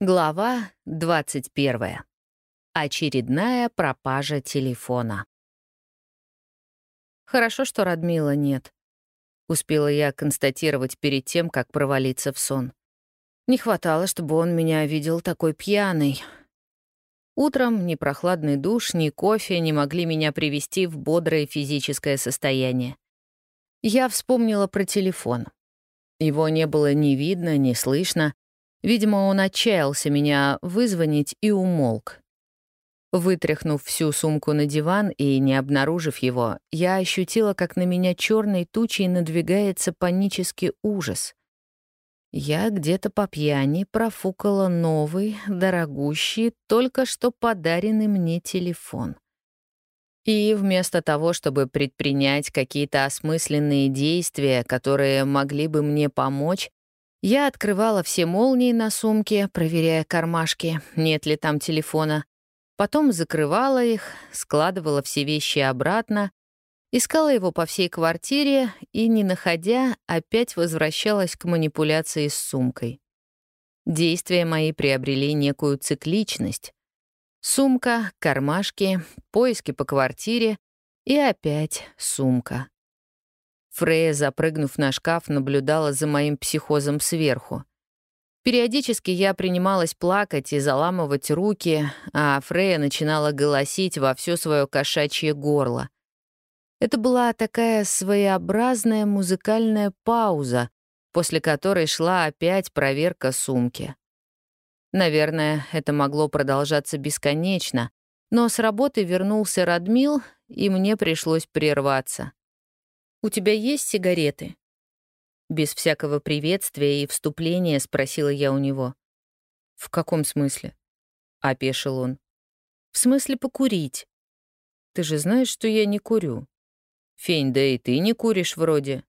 Глава 21. Очередная пропажа телефона. Хорошо, что Радмила нет. Успела я констатировать перед тем, как провалиться в сон. Не хватало, чтобы он меня видел такой пьяный. Утром ни прохладный душ, ни кофе не могли меня привести в бодрое физическое состояние. Я вспомнила про телефон. Его не было ни видно, ни слышно, Видимо, он отчаялся меня вызвонить и умолк. Вытряхнув всю сумку на диван и не обнаружив его, я ощутила, как на меня черной тучей надвигается панический ужас. Я где-то по пьяни профукала новый, дорогущий, только что подаренный мне телефон. И вместо того, чтобы предпринять какие-то осмысленные действия, которые могли бы мне помочь, я открывала все молнии на сумке, проверяя кармашки, нет ли там телефона. Потом закрывала их, складывала все вещи обратно, искала его по всей квартире и, не находя, опять возвращалась к манипуляции с сумкой. Действия мои приобрели некую цикличность. Сумка, кармашки, поиски по квартире и опять сумка. Фрея, запрыгнув на шкаф, наблюдала за моим психозом сверху. Периодически я принималась плакать и заламывать руки, а Фрея начинала голосить во все свое кошачье горло. Это была такая своеобразная музыкальная пауза, после которой шла опять проверка сумки. Наверное, это могло продолжаться бесконечно, но с работы вернулся Радмил, и мне пришлось прерваться. «У тебя есть сигареты?» Без всякого приветствия и вступления спросила я у него. «В каком смысле?» — опешил он. «В смысле покурить. Ты же знаешь, что я не курю. Фень, да и ты не куришь вроде».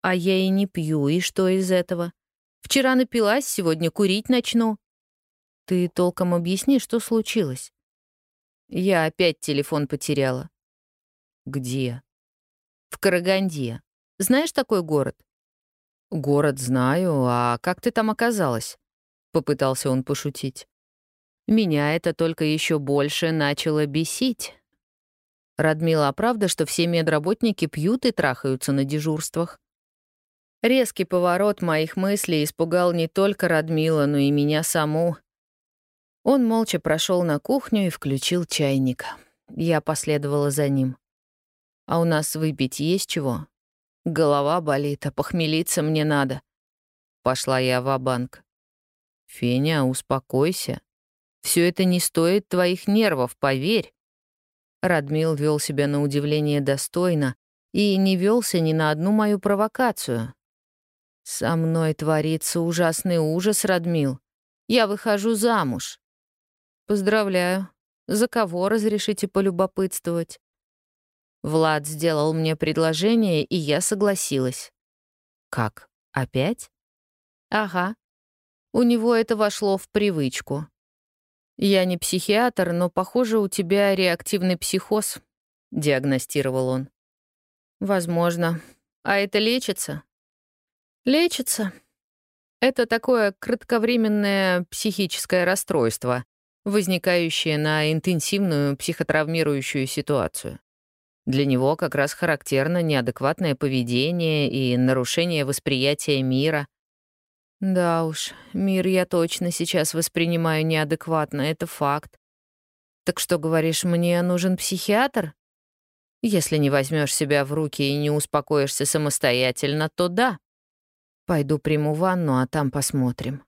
«А я и не пью, и что из этого? Вчера напилась, сегодня курить начну». «Ты толком объясни, что случилось?» «Я опять телефон потеряла». «Где?» В Караганде. Знаешь такой город?» «Город знаю, а как ты там оказалась?» — попытался он пошутить. Меня это только еще больше начало бесить. Радмила, а правда, что все медработники пьют и трахаются на дежурствах? Резкий поворот моих мыслей испугал не только Радмила, но и меня саму. Он молча прошел на кухню и включил чайник. Я последовала за ним. А у нас выпить есть чего? Голова болит, а похмелиться мне надо. Пошла я в банк Феня, успокойся. Все это не стоит твоих нервов, поверь. Радмил вел себя на удивление достойно и не велся ни на одну мою провокацию. «Со мной творится ужасный ужас, Радмил. Я выхожу замуж». «Поздравляю. За кого разрешите полюбопытствовать?» Влад сделал мне предложение, и я согласилась. Как? Опять? Ага. У него это вошло в привычку. Я не психиатр, но, похоже, у тебя реактивный психоз, диагностировал он. Возможно. А это лечится? Лечится. Это такое кратковременное психическое расстройство, возникающее на интенсивную психотравмирующую ситуацию. Для него как раз характерно неадекватное поведение и нарушение восприятия мира. Да уж, мир я точно сейчас воспринимаю неадекватно, это факт. Так что, говоришь, мне нужен психиатр? Если не возьмешь себя в руки и не успокоишься самостоятельно, то да. Пойду приму ванну, а там посмотрим.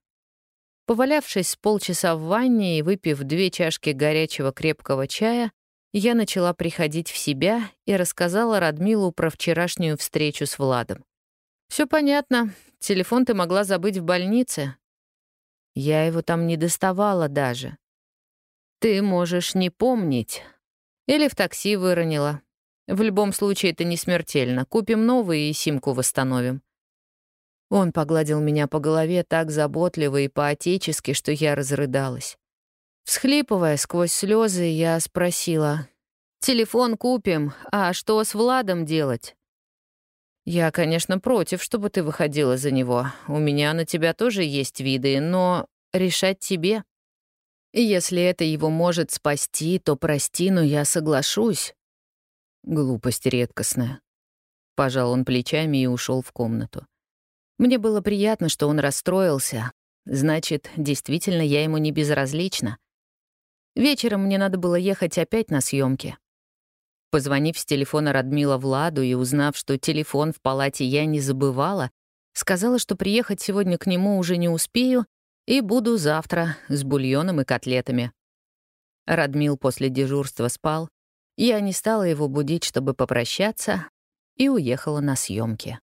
Повалявшись полчаса в ванне и выпив две чашки горячего крепкого чая, я начала приходить в себя и рассказала Радмилу про вчерашнюю встречу с Владом. Все понятно. Телефон ты могла забыть в больнице. Я его там не доставала даже. Ты можешь не помнить. Или в такси выронила. В любом случае это не смертельно. Купим новый и симку восстановим. Он погладил меня по голове так заботливо и по-отечески, что я разрыдалась. Всхлипывая сквозь слезы, я спросила, «Телефон купим, а что с Владом делать?» «Я, конечно, против, чтобы ты выходила за него. У меня на тебя тоже есть виды, но решать тебе. Если это его может спасти, то прости, но я соглашусь. Глупость редкостная. Пожал он плечами и ушел в комнату. Мне было приятно, что он расстроился. Значит, действительно, я ему не безразлична. Вечером мне надо было ехать опять на съемки. Позвонив с телефона Радмила Владу и узнав, что телефон в палате я не забывала, сказала, что приехать сегодня к нему уже не успею и буду завтра с бульоном и котлетами. Радмил после дежурства спал. Я не стала его будить, чтобы попрощаться, и уехала на съемки.